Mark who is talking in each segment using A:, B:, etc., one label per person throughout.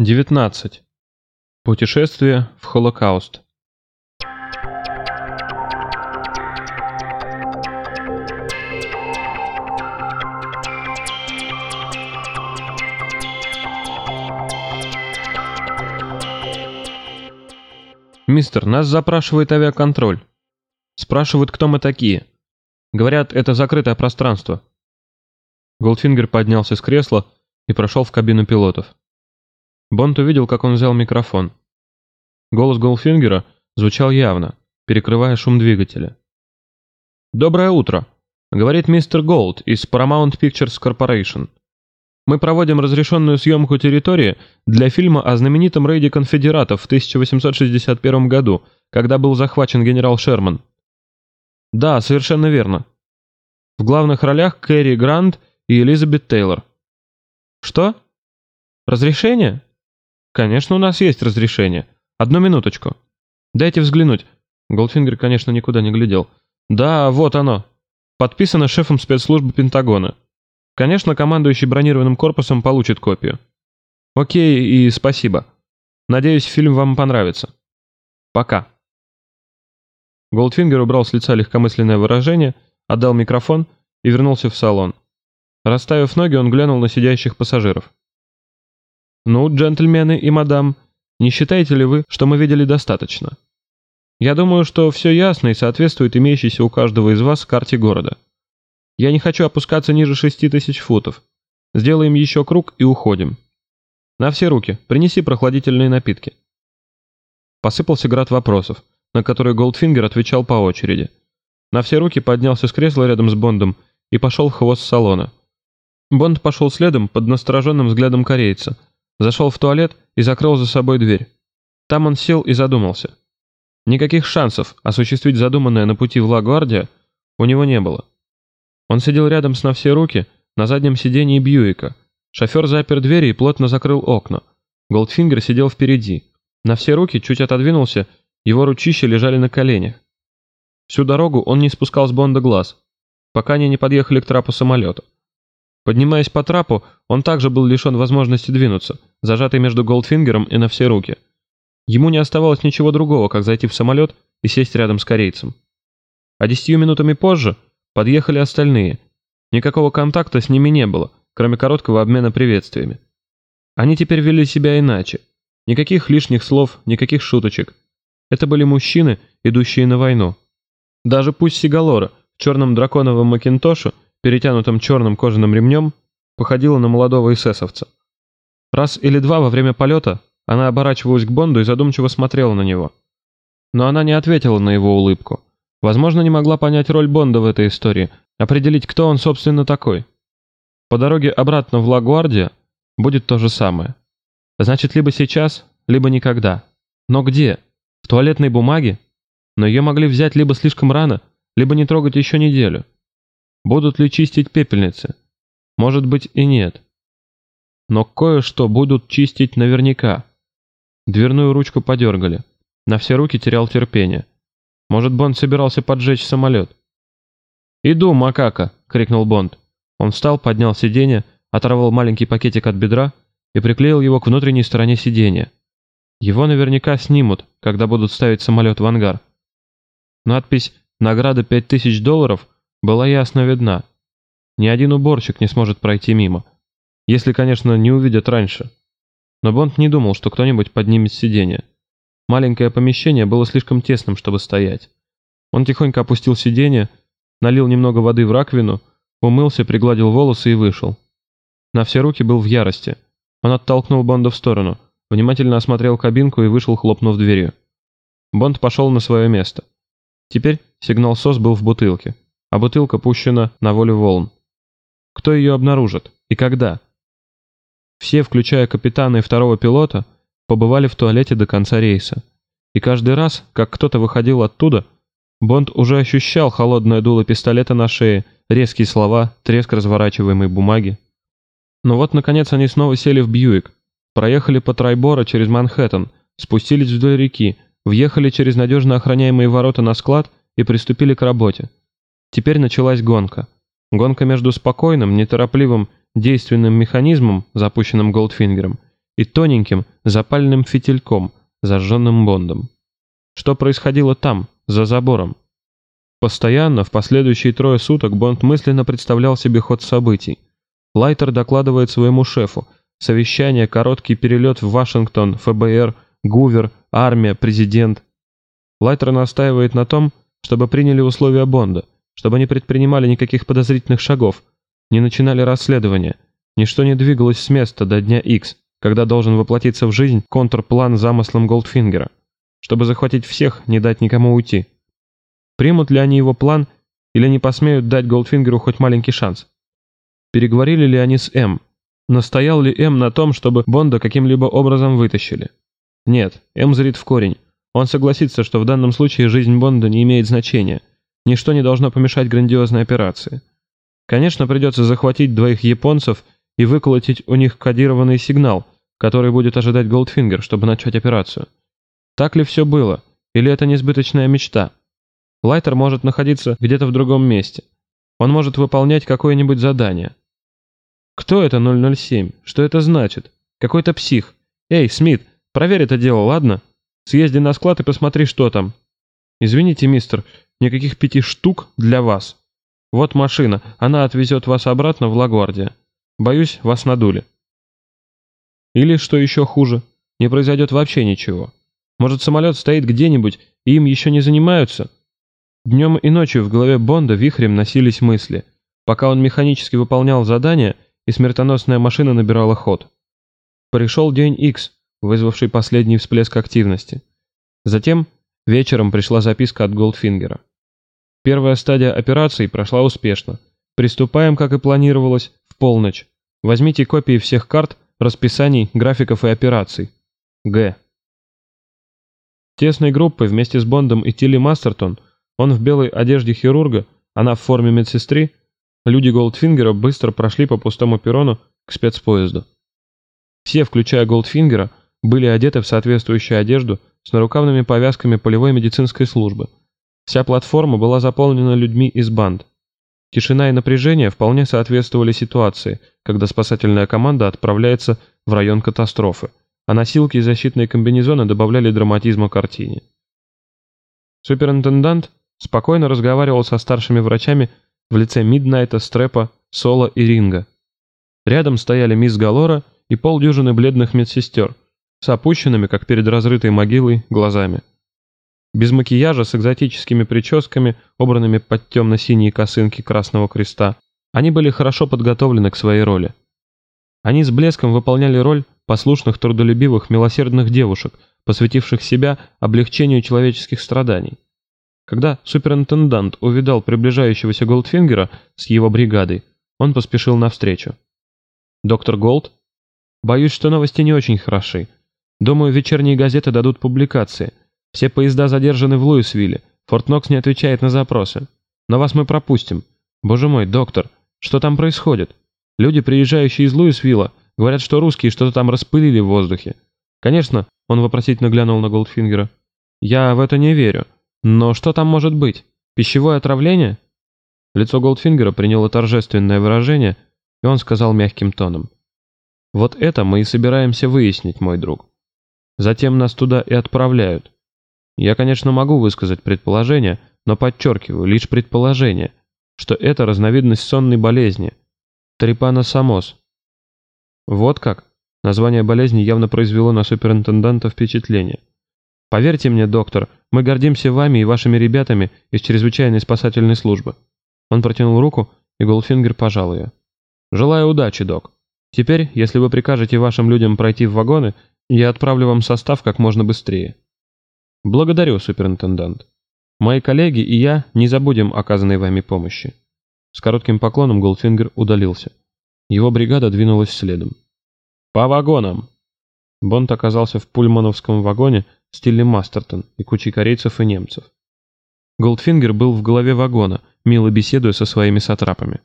A: 19. Путешествие в Холокауст. «Мистер, нас запрашивает авиаконтроль. Спрашивают, кто мы такие. Говорят, это закрытое пространство». Голдфингер поднялся с кресла и прошел в кабину пилотов. Бонд увидел, как он взял микрофон. Голос Голдфингера звучал явно, перекрывая шум двигателя. «Доброе утро», — говорит мистер Голд из Paramount Pictures Corporation. «Мы проводим разрешенную съемку территории для фильма о знаменитом рейде конфедератов в 1861 году, когда был захвачен генерал Шерман». «Да, совершенно верно. В главных ролях Кэрри Грант и Элизабет Тейлор». «Что? Разрешение?» «Конечно, у нас есть разрешение. Одну минуточку. Дайте взглянуть». Голдфингер, конечно, никуда не глядел. «Да, вот оно. Подписано шефом спецслужбы Пентагона. Конечно, командующий бронированным корпусом получит копию. Окей и спасибо. Надеюсь, фильм вам понравится. Пока». Голдфингер убрал с лица легкомысленное выражение, отдал микрофон и вернулся в салон. Расставив ноги, он глянул на сидящих пассажиров. «Ну, джентльмены и мадам, не считаете ли вы, что мы видели достаточно? Я думаю, что все ясно и соответствует имеющейся у каждого из вас карте города. Я не хочу опускаться ниже шести тысяч футов. Сделаем еще круг и уходим. На все руки, принеси прохладительные напитки». Посыпался град вопросов, на которые Голдфингер отвечал по очереди. На все руки поднялся с кресла рядом с Бондом и пошел в хвост салона. Бонд пошел следом под настороженным взглядом корейца – Зашел в туалет и закрыл за собой дверь. Там он сел и задумался. Никаких шансов осуществить задуманное на пути в Лагуардия у него не было. Он сидел рядом с на все руки на заднем сидении Бьюика. Шофер запер двери и плотно закрыл окна. Голдфингер сидел впереди. На все руки чуть отодвинулся, его ручища лежали на коленях. Всю дорогу он не спускал с Бонда глаз, пока они не подъехали к трапу самолета. Поднимаясь по трапу, он также был лишен возможности двинуться, зажатый между Голдфингером и на все руки. Ему не оставалось ничего другого, как зайти в самолет и сесть рядом с корейцем. А десятью минутами позже подъехали остальные. Никакого контакта с ними не было, кроме короткого обмена приветствиями. Они теперь вели себя иначе. Никаких лишних слов, никаких шуточек. Это были мужчины, идущие на войну. Даже пусть Сигалора в черном драконовом макинтоше перетянутым черным кожаным ремнем, походила на молодого эсэсовца. Раз или два во время полета она оборачивалась к Бонду и задумчиво смотрела на него. Но она не ответила на его улыбку. Возможно, не могла понять роль Бонда в этой истории, определить, кто он, собственно, такой. По дороге обратно в Лагуардия будет то же самое. Значит, либо сейчас, либо никогда. Но где? В туалетной бумаге? Но ее могли взять либо слишком рано, либо не трогать еще неделю. Будут ли чистить пепельницы? Может быть и нет. Но кое-что будут чистить наверняка. Дверную ручку подергали. На все руки терял терпение. Может, Бонд собирался поджечь самолет? «Иду, макака!» — крикнул Бонд. Он встал, поднял сиденье, оторвал маленький пакетик от бедра и приклеил его к внутренней стороне сиденья. Его наверняка снимут, когда будут ставить самолет в ангар. Надпись «Награда 5000 долларов» была ясно видна. Ни один уборщик не сможет пройти мимо. Если, конечно, не увидят раньше. Но Бонд не думал, что кто-нибудь поднимет сиденье. Маленькое помещение было слишком тесным, чтобы стоять. Он тихонько опустил сиденье, налил немного воды в раковину, умылся, пригладил волосы и вышел. На все руки был в ярости. Он оттолкнул Бонда в сторону, внимательно осмотрел кабинку и вышел, хлопнув дверью. Бонд пошел на свое место. Теперь сигнал СОС был в бутылке а бутылка пущена на волю волн. Кто ее обнаружит и когда? Все, включая капитана и второго пилота, побывали в туалете до конца рейса. И каждый раз, как кто-то выходил оттуда, Бонд уже ощущал холодное дуло пистолета на шее, резкие слова, треск разворачиваемой бумаги. Но вот, наконец, они снова сели в Бьюик, проехали по Трайбора через Манхэттен, спустились вдоль реки, въехали через надежно охраняемые ворота на склад и приступили к работе. Теперь началась гонка. Гонка между спокойным, неторопливым, действенным механизмом, запущенным Голдфингером, и тоненьким запальным фитильком, зажженным Бондом. Что происходило там, за забором? Постоянно, в последующие трое суток, Бонд мысленно представлял себе ход событий. Лайтер докладывает своему шефу. Совещание, короткий перелет в Вашингтон, ФБР, Гувер, армия, президент. Лайтер настаивает на том, чтобы приняли условия Бонда, чтобы не предпринимали никаких подозрительных шагов, не начинали расследование. Ничто не двигалось с места до дня X, когда должен воплотиться в жизнь контрплан замыслам Голдфингера, чтобы захватить всех, не дать никому уйти. Примут ли они его план или не посмеют дать Голдфингеру хоть маленький шанс? Переговорили ли они с М? Настоял ли М на том, чтобы Бонда каким-либо образом вытащили? Нет, М зрит в корень. Он согласится, что в данном случае жизнь Бонда не имеет значения. Ничто не должно помешать грандиозной операции. Конечно, придется захватить двоих японцев и выколотить у них кодированный сигнал, который будет ожидать Голдфингер, чтобы начать операцию. Так ли все было? Или это несбыточная мечта? Лайтер может находиться где-то в другом месте. Он может выполнять какое-нибудь задание. Кто это 007? Что это значит? Какой-то псих. Эй, Смит, проверь это дело, ладно? Съезди на склад и посмотри, что там. Извините, мистер, никаких пяти штук для вас. Вот машина, она отвезет вас обратно в Лагуардия. Боюсь, вас надули. Или, что еще хуже, не произойдет вообще ничего. Может, самолет стоит где-нибудь, и им еще не занимаются, Днем и ночью в голове Бонда вихрем носились мысли, пока он механически выполнял задание, и смертоносная машина набирала ход. Пришел день X, вызвавший последний всплеск активности. Затем вечером пришла записка от Голдфингера. Первая стадия операции прошла успешно. Приступаем, как и планировалось, в полночь. Возьмите копии всех карт, расписаний, графиков и операций. Г. Тесной группой вместе с Бондом и Тилли Мастертон – он в белой одежде хирурга, она в форме медсестры. Люди Голдфингера быстро прошли по пустому перрону к спецпоезду. Все, включая Голдфингера, были одеты в соответствующую одежду с нарукавными повязками полевой медицинской службы. Вся платформа была заполнена людьми из банд. Тишина и напряжение вполне соответствовали ситуации, когда спасательная команда отправляется в район катастрофы, а носилки и защитные комбинезоны добавляли драматизма картине. Суперинтендант Спокойно разговаривал со старшими врачами в лице Миднайта, Стрепа, Соло и Ринга. Рядом стояли мисс Галора и полдюжины бледных медсестер, с опущенными, как перед разрытой могилой, глазами. Без макияжа, с экзотическими прическами, убранными под темно-синие косынки Красного Креста, они были хорошо подготовлены к своей роли. Они с блеском выполняли роль послушных, трудолюбивых, милосердных девушек, посвятивших себя облегчению человеческих страданий. Когда суперинтендант увидал приближающегося Голдфингера с его бригадой, он поспешил навстречу. «Доктор Голд?» «Боюсь, что новости не очень хороши. Думаю, вечерние газеты дадут публикации. Все поезда задержаны в Луисвилле. Форт Нокс не отвечает на запросы. Но вас мы пропустим. Боже мой, доктор, что там происходит? Люди, приезжающие из Луисвилла, говорят, что русские что-то там распылили в воздухе. Конечно, он вопросительно глянул на Голдфингера. Я в это не верю. Но что там может быть? Пищевое отравление? Лицо Голдфингера приняло торжественное выражение, и он сказал мягким тоном. Вот это мы и собираемся выяснить, мой друг. Затем нас туда и отправляют. Я, конечно, могу высказать предположение, но подчеркиваю, лишь предположение, что это разновидность сонной болезни. Трипаносомоз. Вот как? Название болезни явно произвело на суперинтенданта впечатление. Поверьте мне, доктор, мы гордимся вами и вашими ребятами из чрезвычайной спасательной службы». Он протянул руку, и Голдфингер пожал ее. «Желаю удачи, док. Теперь, если вы прикажете вашим людям пройти в вагоны, я отправлю вам состав как можно быстрее». «Благодарю, суперинтендант. Мои коллеги и я не забудем оказанной вами помощи». С коротким поклоном Голдфингер удалился. Его бригада двинулась следом. «По вагонам!» Бонд оказался в пульмановском вагоне с Тилли Мастертон и кучей корейцев и немцев. Голдфингер был в голове вагона, мило беседуя со своими сатрапами.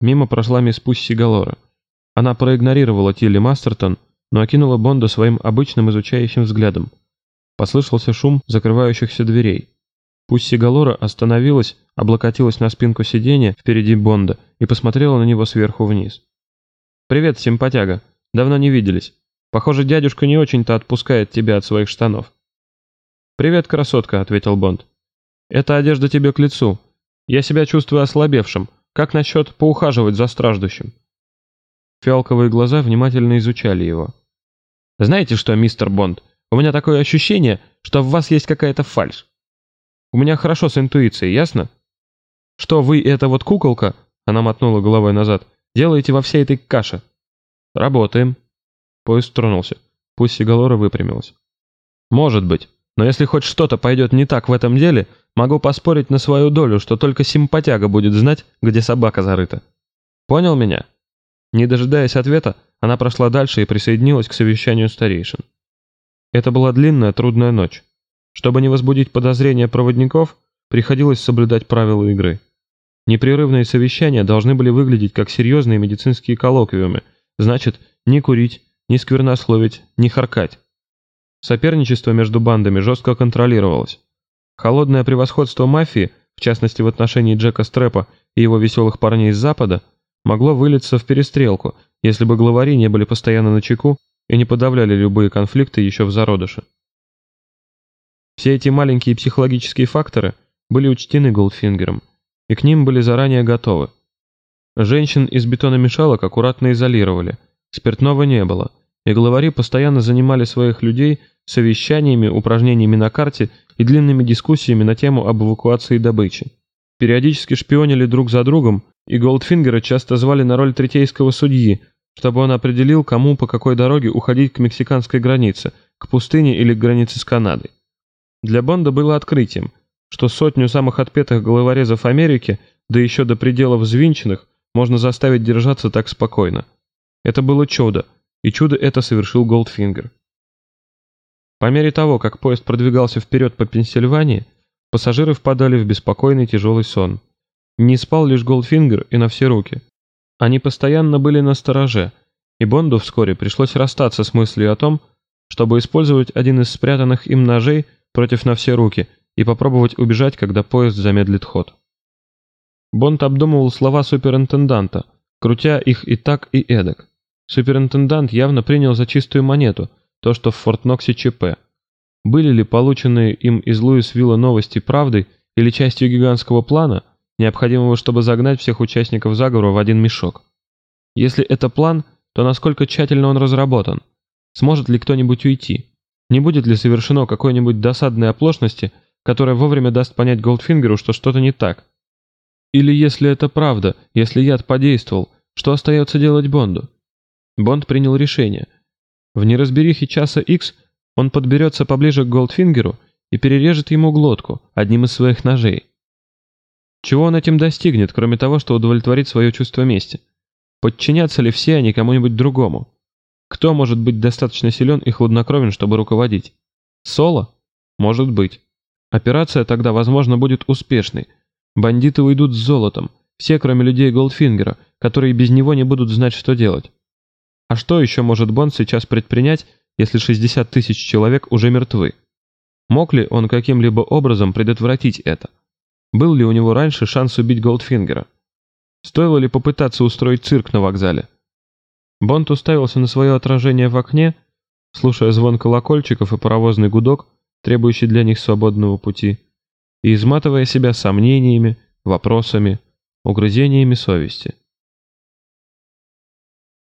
A: Мимо прошла мисс Пусси Галора. Она проигнорировала Тилли Мастертон, но окинула Бонда своим обычным изучающим взглядом. Послышался шум закрывающихся дверей. Пусси Галора остановилась, облокотилась на спинку сиденья впереди Бонда и посмотрела на него сверху вниз. «Привет, симпатяга. Давно не виделись. Похоже, дядюшка не очень-то отпускает тебя от своих штанов». «Привет, красотка», — ответил Бонд. «Эта одежда тебе к лицу. Я себя чувствую ослабевшим. Как насчет поухаживать за страждущим?» Фиалковые глаза внимательно изучали его. «Знаете что, мистер Бонд, у меня такое ощущение, что в вас есть какая-то фальшь. У меня хорошо с интуицией, ясно? Что вы, эта вот куколка, она мотнула головой назад, делаете во всей этой каше? Работаем. Поезд тронулся. Пусть Сигалора выпрямилась. Может быть, но если хоть что-то пойдет не так в этом деле, могу поспорить на свою долю, что только симпатяга будет знать, где собака зарыта. Понял меня? Не дожидаясь ответа, она прошла дальше и присоединилась к совещанию старейшин. Это была длинная, трудная ночь. Чтобы не возбудить подозрения проводников, приходилось соблюдать правила игры. Непрерывные совещания должны были выглядеть как серьезные медицинские коллоквиумы, значит, не курить, не сквернословить, не харкать. Соперничество между бандами жестко контролировалось. Холодное превосходство мафии, в частности в отношении Джека Стрэпа и его веселых парней из Запада, могло вылиться в перестрелку, если бы главари не были постоянно на чеку и не подавляли любые конфликты еще в зародыше. Все эти маленькие психологические факторы были учтены Голдфингером, и к ним были заранее готовы. Женщин из бетономешалок аккуратно изолировали, спиртного не было, и главари постоянно занимали своих людей совещаниями, упражнениями на карте и длинными дискуссиями на тему об эвакуации добычи. Периодически шпионили друг за другом, и Голдфингера часто звали на роль третейского судьи, чтобы он определил, кому по какой дороге уходить к мексиканской границе, к пустыне или к границе с Канадой. Для Бонда было открытием, что сотню самых отпетых головорезов Америки, да еще до пределов взвинченных, можно заставить держаться так спокойно. Это было чудо, и чудо это совершил Голдфингер. По мере того, как поезд продвигался вперед по Пенсильвании, пассажиры впадали в беспокойный тяжелый сон. Не спал лишь Голдфингер и на все руки. Они постоянно были настороже, и Бонду вскоре пришлось расстаться с мыслью о том, чтобы использовать один из спрятанных им ножей против на все руки и попробовать убежать, когда поезд замедлит ход. Бонд обдумывал слова суперинтенданта, крутя их и так, и эдак. Суперинтендант явно принял за чистую монету то, что в Форт-Ноксе ЧП. Были ли полученные им из Луисвилла новости правдой или частью гигантского плана, необходимого, чтобы загнать всех участников заговора в один мешок? Если это план, то насколько тщательно он разработан? Сможет ли кто-нибудь уйти? Не будет ли совершено какой-нибудь досадной оплошности, которая вовремя даст понять Голдфингеру, что что-то не так? Или если это правда, если яд подействовал, что остается делать Бонду? Бонд принял решение. В неразберихе часа X он подберется поближе к Голдфингеру и перережет ему глотку одним из своих ножей. Чего он этим достигнет, кроме того, что удовлетворит свое чувство мести? Подчинятся ли все они кому-нибудь другому? Кто может быть достаточно силен и хладнокровен, чтобы руководить? Соло? Может быть. Операция тогда, возможно, будет успешной. Бандиты уйдут с золотом, все, кроме людей Голдфингера, которые без него не будут знать, что делать. А что еще может Бонд сейчас предпринять, если 60 тысяч человек уже мертвы? Мог ли он каким-либо образом предотвратить это? Был ли у него раньше шанс убить Голдфингера? Стоило ли попытаться устроить цирк на вокзале? Бонд уставился на свое отражение в окне, слушая звон колокольчиков и паровозный гудок, требующий для них свободного пути, и изматывая себя сомнениями, вопросами, угрызениями совести.